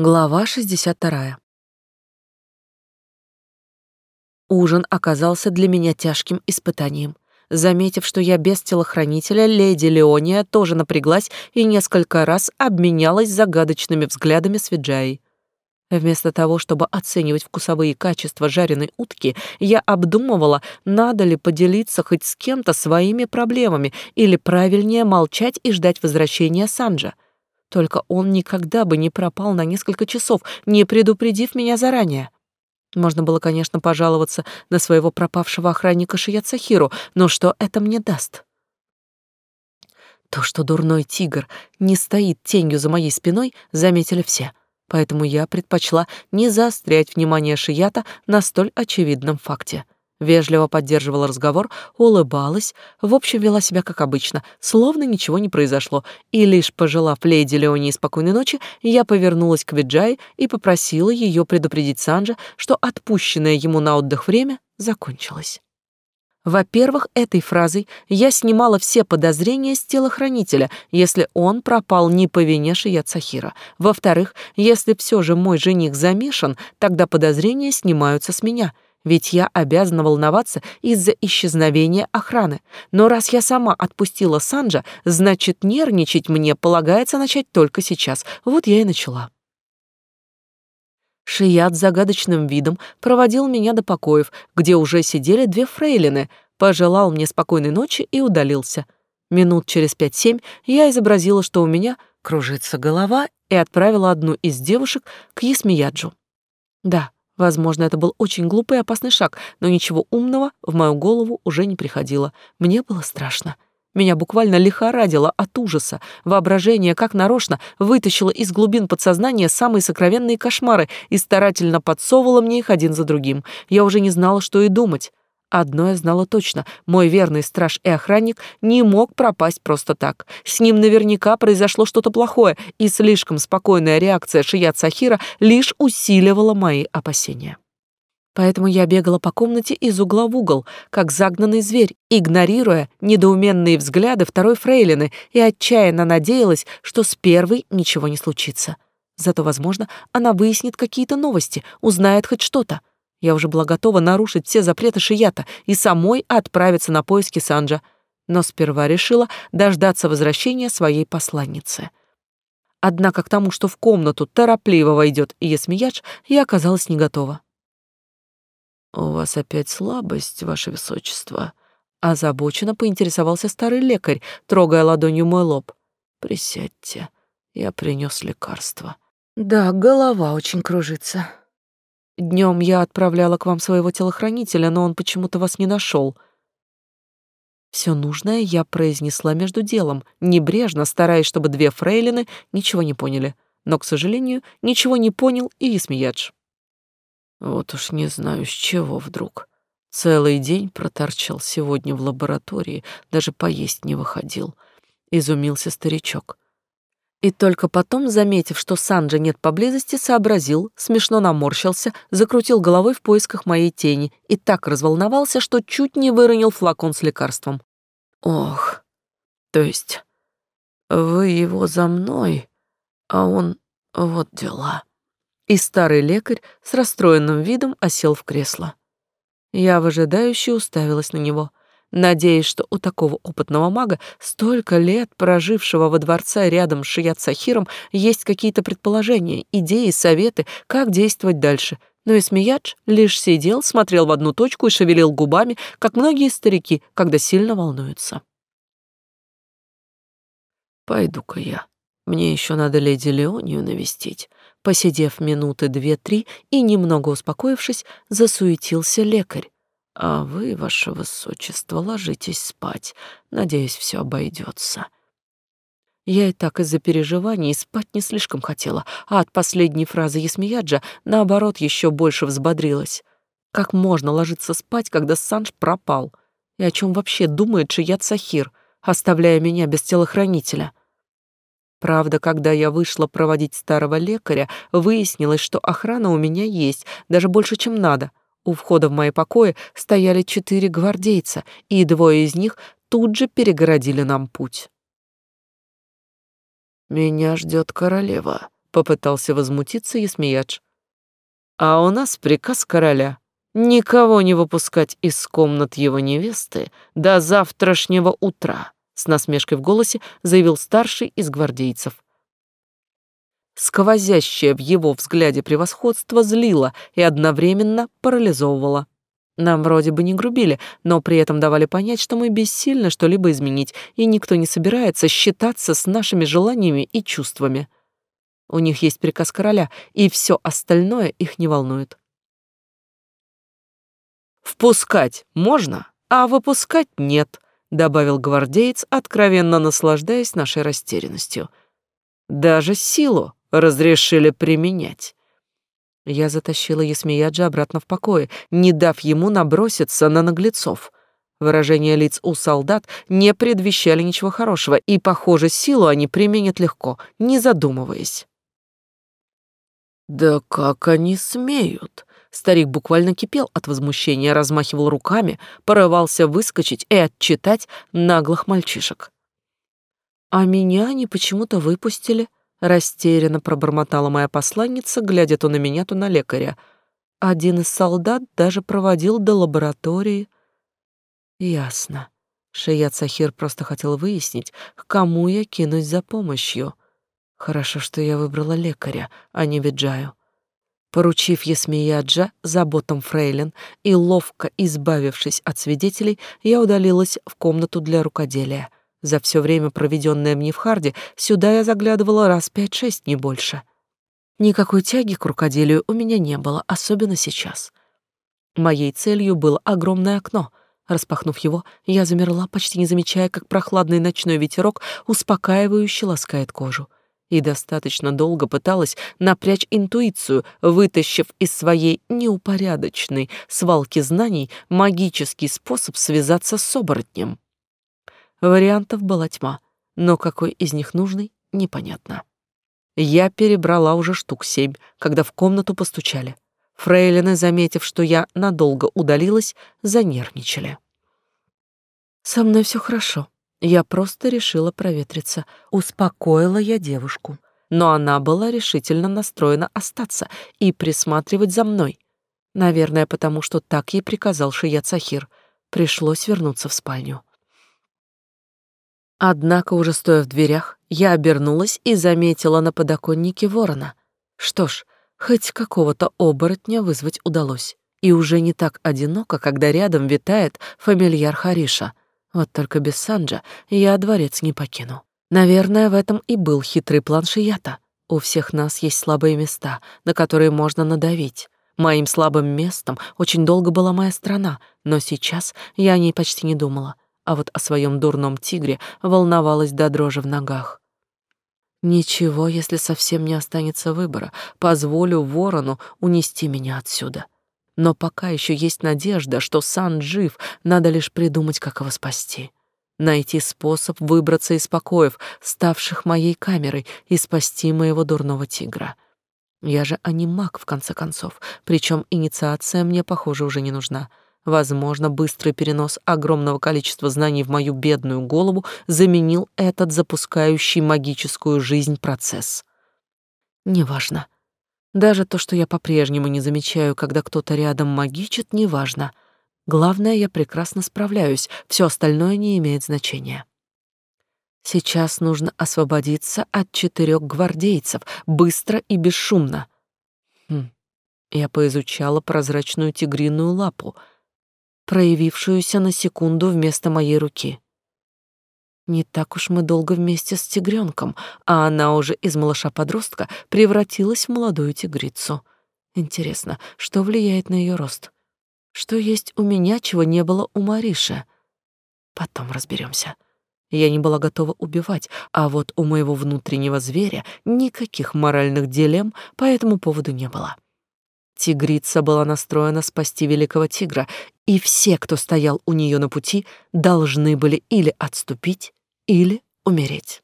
Глава 62. Ужин оказался для меня тяжким испытанием. Заметив, что я без телохранителя, леди Леония тоже напряглась и несколько раз обменялась загадочными взглядами с Виджаей. Вместо того, чтобы оценивать вкусовые качества жареной утки, я обдумывала, надо ли поделиться хоть с кем-то своими проблемами или правильнее молчать и ждать возвращения Санджа. Только он никогда бы не пропал на несколько часов, не предупредив меня заранее. Можно было, конечно, пожаловаться на своего пропавшего охранника Шияцахиру, но что это мне даст? То, что дурной тигр не стоит тенью за моей спиной, заметили все, поэтому я предпочла не заострять внимание Шията на столь очевидном факте — Вежливо поддерживала разговор, улыбалась, в общем, вела себя как обычно, словно ничего не произошло, и лишь пожелав леди Леонии спокойной ночи, я повернулась к Виджай и попросила ее предупредить Санджа, что отпущенное ему на отдых время закончилось. Во-первых, этой фразой я снимала все подозрения с телохранителя, если он пропал не по вине Шият Сахира. Во-вторых, если все же мой жених замешан, тогда подозрения снимаются с меня — ведь я обязана волноваться из-за исчезновения охраны. Но раз я сама отпустила Санджа, значит, нервничать мне полагается начать только сейчас. Вот я и начала. Шият загадочным видом проводил меня до покоев, где уже сидели две фрейлины, пожелал мне спокойной ночи и удалился. Минут через пять-семь я изобразила, что у меня кружится голова, и отправила одну из девушек к Есмияджу. Да, Возможно, это был очень глупый и опасный шаг, но ничего умного в мою голову уже не приходило. Мне было страшно. Меня буквально лихорадило от ужаса. Воображение, как нарочно, вытащило из глубин подсознания самые сокровенные кошмары и старательно подсовывало мне их один за другим. Я уже не знала, что и думать. Одно я знала точно. Мой верный страж и охранник не мог пропасть просто так. С ним наверняка произошло что-то плохое, и слишком спокойная реакция Шият Сахира лишь усиливала мои опасения. Поэтому я бегала по комнате из угла в угол, как загнанный зверь, игнорируя недоуменные взгляды второй фрейлины и отчаянно надеялась, что с первой ничего не случится. Зато, возможно, она выяснит какие-то новости, узнает хоть что-то. Я уже была готова нарушить все запреты Шията и самой отправиться на поиски Санджа, но сперва решила дождаться возвращения своей посланницы. Однако к тому, что в комнату торопливо войдет Есмиядж, я оказалась не готова. «У вас опять слабость, ваше высочество», — озабоченно поинтересовался старый лекарь, трогая ладонью мой лоб. «Присядьте, я принес лекарство». «Да, голова очень кружится», Днем я отправляла к вам своего телохранителя, но он почему-то вас не нашел. Все нужное я произнесла между делом, небрежно, стараясь, чтобы две фрейлины ничего не поняли. Но, к сожалению, ничего не понял и Исмиядж. Вот уж не знаю, с чего вдруг. Целый день проторчал сегодня в лаборатории, даже поесть не выходил. Изумился старичок. И только потом, заметив, что Санджа нет поблизости, сообразил, смешно наморщился, закрутил головой в поисках моей тени и так разволновался, что чуть не выронил флакон с лекарством. «Ох, то есть вы его за мной, а он вот дела». И старый лекарь с расстроенным видом осел в кресло. Я выжидающе уставилась на него — надеясь, что у такого опытного мага, столько лет прожившего во дворце рядом с Шият Сахиром, есть какие-то предположения, идеи, советы, как действовать дальше. Но Исмиядж лишь сидел, смотрел в одну точку и шевелил губами, как многие старики, когда сильно волнуются. «Пойду-ка я. Мне еще надо леди Леонию навестить». Посидев минуты две-три и немного успокоившись, засуетился лекарь. А вы, ваше высочество, ложитесь спать. Надеюсь, все обойдется. Я и так из-за переживаний спать не слишком хотела, а от последней фразы Есмияджа, наоборот, еще больше взбодрилась. Как можно ложиться спать, когда Санж пропал? И о чем вообще думает Шият Сахир, оставляя меня без телохранителя? Правда, когда я вышла проводить старого лекаря, выяснилось, что охрана у меня есть, даже больше, чем надо. У входа в мои покои стояли четыре гвардейца, и двое из них тут же перегородили нам путь. «Меня ждет королева», — попытался возмутиться Ясмиядж. «А у нас приказ короля — никого не выпускать из комнат его невесты до завтрашнего утра», — с насмешкой в голосе заявил старший из гвардейцев. Сквозящее в его взгляде превосходство злило и одновременно парализовывало. Нам вроде бы не грубили, но при этом давали понять, что мы бессильны что-либо изменить, и никто не собирается считаться с нашими желаниями и чувствами. У них есть приказ короля, и все остальное их не волнует. «Впускать можно, а выпускать нет», — добавил гвардеец, откровенно наслаждаясь нашей растерянностью. «Даже силу разрешили применять». Я затащила Ясмияджа обратно в покое, не дав ему наброситься на наглецов. Выражения лиц у солдат не предвещали ничего хорошего, и, похоже, силу они применят легко, не задумываясь. «Да как они смеют?» Старик буквально кипел от возмущения, размахивал руками, порывался выскочить и отчитать наглых мальчишек. «А меня они почему-то выпустили», Растерянно пробормотала моя посланница, глядя то на меня, то на лекаря. Один из солдат даже проводил до лаборатории. Ясно. Шият Сахир просто хотел выяснить, к кому я кинусь за помощью. Хорошо, что я выбрала лекаря, а не Виджаю. Поручив Ясмияджа заботам фрейлин и ловко избавившись от свидетелей, я удалилась в комнату для рукоделия — за все время, проведенное мне в Харде, сюда я заглядывала раз пять-шесть, не больше. Никакой тяги к рукоделию у меня не было, особенно сейчас. Моей целью было огромное окно. Распахнув его, я замерла, почти не замечая, как прохладный ночной ветерок успокаивающе ласкает кожу. И достаточно долго пыталась напрячь интуицию, вытащив из своей неупорядочной свалки знаний магический способ связаться с оборотнем. Вариантов была тьма, но какой из них нужный, непонятно. Я перебрала уже штук семь, когда в комнату постучали. Фрейлины, заметив, что я надолго удалилась, занервничали. «Со мной все хорошо. Я просто решила проветриться. Успокоила я девушку. Но она была решительно настроена остаться и присматривать за мной. Наверное, потому что так ей приказал Шият Сахир. Пришлось вернуться в спальню. Однако, уже стоя в дверях, я обернулась и заметила на подоконнике ворона. Что ж, хоть какого-то оборотня вызвать удалось. И уже не так одиноко, когда рядом витает фамильяр Хариша. Вот только без Санджа я дворец не покину. Наверное, в этом и был хитрый план Шията. У всех нас есть слабые места, на которые можно надавить. Моим слабым местом очень долго была моя страна, но сейчас я о ней почти не думала а вот о своем дурном тигре волновалась до дрожи в ногах. Ничего, если совсем не останется выбора, позволю ворону унести меня отсюда. Но пока еще есть надежда, что Сан жив, надо лишь придумать, как его спасти. Найти способ выбраться из покоев, ставших моей камерой, и спасти моего дурного тигра. Я же анимак, в конце концов, причем инициация мне, похоже, уже не нужна. Возможно, быстрый перенос огромного количества знаний в мою бедную голову заменил этот запускающий магическую жизнь процесс. Неважно. Даже то, что я по-прежнему не замечаю, когда кто-то рядом магичит, неважно. Главное, я прекрасно справляюсь, все остальное не имеет значения. Сейчас нужно освободиться от четырех гвардейцев, быстро и бесшумно. Хм. Я поизучала прозрачную тигриную лапу — проявившуюся на секунду вместо моей руки. Не так уж мы долго вместе с тигренком, а она уже из малыша-подростка превратилась в молодую тигрицу. Интересно, что влияет на ее рост? Что есть у меня, чего не было у Мариши? Потом разберемся. Я не была готова убивать, а вот у моего внутреннего зверя никаких моральных дилемм по этому поводу не было. Тигрица была настроена спасти великого тигра, и все, кто стоял у нее на пути, должны были или отступить, или умереть.